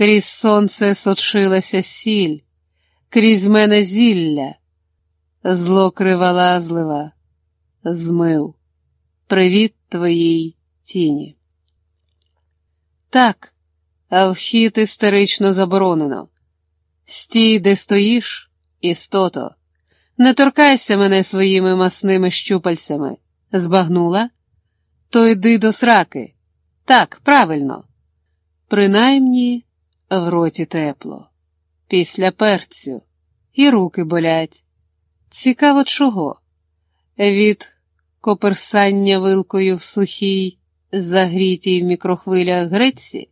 Крізь сонце сочилася сіль, крізь мене зілля, зло криволазлива, змив. Привіт твоїй тіні. Так, а вхід істерично заборонено. Стій, де стоїш, істото. Не торкайся мене своїми масними щупальцями. Збагнула? То йди до сраки. Так, правильно. Принаймні в роті тепло, після перцю, і руки болять. Цікаво, чого? Від коперсання вилкою в сухій, загрітій в мікрохвилях Греці,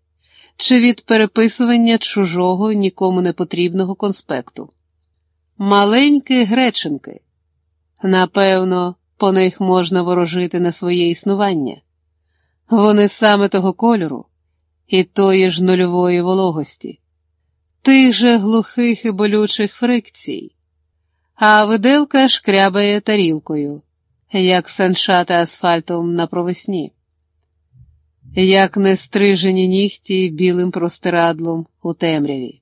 чи від переписування чужого нікому не потрібного конспекту. Маленькі греченки. Напевно, по них можна ворожити на своє існування. Вони саме того кольору і тої ж нульової вологості, тих же глухих і болючих фрикцій, а виделка шкрябає тарілкою, як санчата асфальтом на провесні, як нестрижені нігті білим простирадлом у темряві.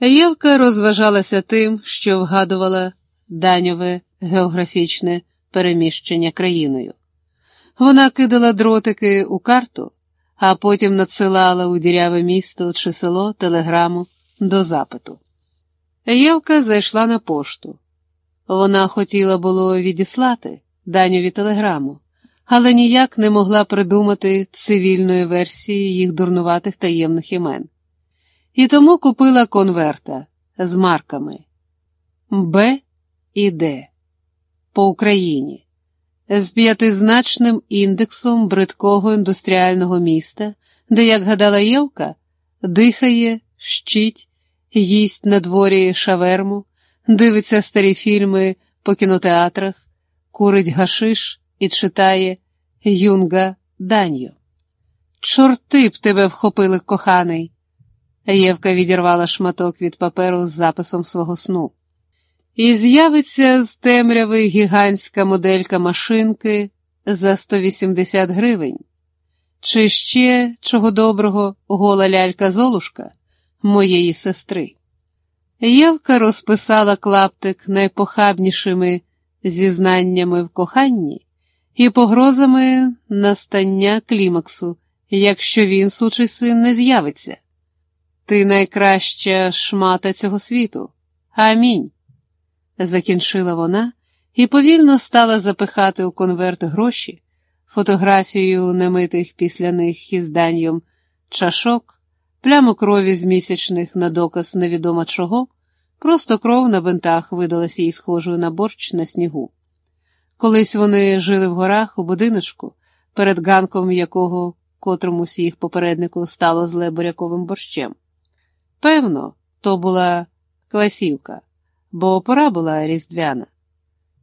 Євка розважалася тим, що вгадувала даньове географічне переміщення країною. Вона кидала дротики у карту, а потім надсилала у діряве місто чи село телеграму до запиту. Євка зайшла на пошту. Вона хотіла було відіслати даньові телеграму, але ніяк не могла придумати цивільної версії їх дурнуватих таємних імен. І тому купила конверта з марками Б і Д по Україні з п'ятизначним індексом бридкого індустріального міста, де, як гадала Євка, дихає, щить, їсть на дворі шаверму, дивиться старі фільми по кінотеатрах, курить гашиш і читає Юнга Даню. Чорти б тебе вхопили, коханий. Євка відірвала шматок від паперу з записом свого сну. І з'явиться з темряви гігантська моделька машинки за 180 гривень, чи ще, чого доброго, гола лялька Золушка моєї сестри. Євка розписала клаптик найпохабнішими зізнаннями в коханні і погрозами настання клімаксу, якщо він, сучий син, не з'явиться. Ти найкраща шмата цього світу. Амінь закінчила вона і повільно стала запихати у конверт гроші, фотографію немитих після них із чашок, пляму крові з місячних на доказ невідомо чого, просто кров на бинтах видалася їй схожою на борщ на снігу. Колись вони жили в горах у будиночку, перед ганком якого котромусь їх попереднику стало зле буряковим борщем. Певно, то була квасівка бо пора була різдвяна.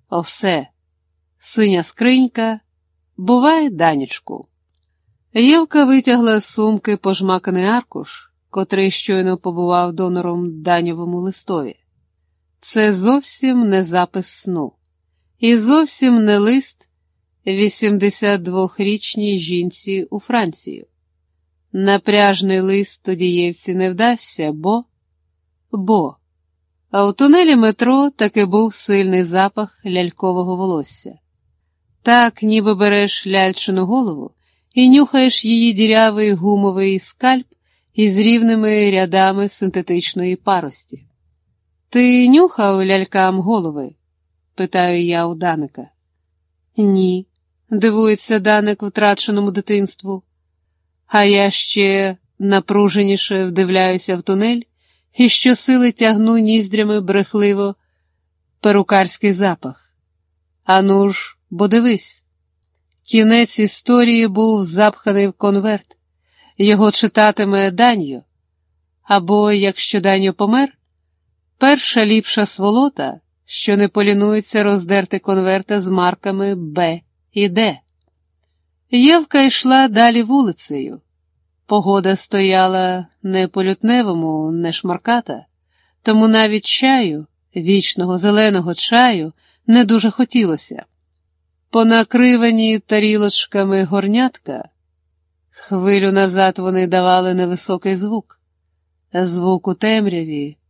О все, синя скринька, бувай, данічку. Євка витягла з сумки пожмаканий аркуш, котрий щойно побував донором даньовому листові. Це зовсім не запис сну, і зовсім не лист 82-річній жінці у Францію. Напряжний лист тоді євці не вдався, бо, бо. А у тунелі метро таки був сильний запах лялькового волосся. Так, ніби береш ляльчину голову і нюхаєш її дірявий гумовий скальп із рівними рядами синтетичної парості. Ти нюхав лялькам голови? питаю я у Даника. Ні, дивується Даник втраченому дитинству. А я ще напруженіше вдивляюся в тунель і щосили тягну ніздрями брехливо перукарський запах. Ану ж, бо дивись, кінець історії був запханий в конверт, його читатиме Даньо, або, якщо Даньо помер, перша ліпша сволота, що не полінується роздерти конверта з марками Б і Д. Євка йшла далі вулицею. Погода стояла не по лютневому, не шмарката, тому навіть чаю, вічного зеленого чаю, не дуже хотілося. Понакривані тарілочками горнятка, хвилю назад вони давали невисокий звук. Звук у темряві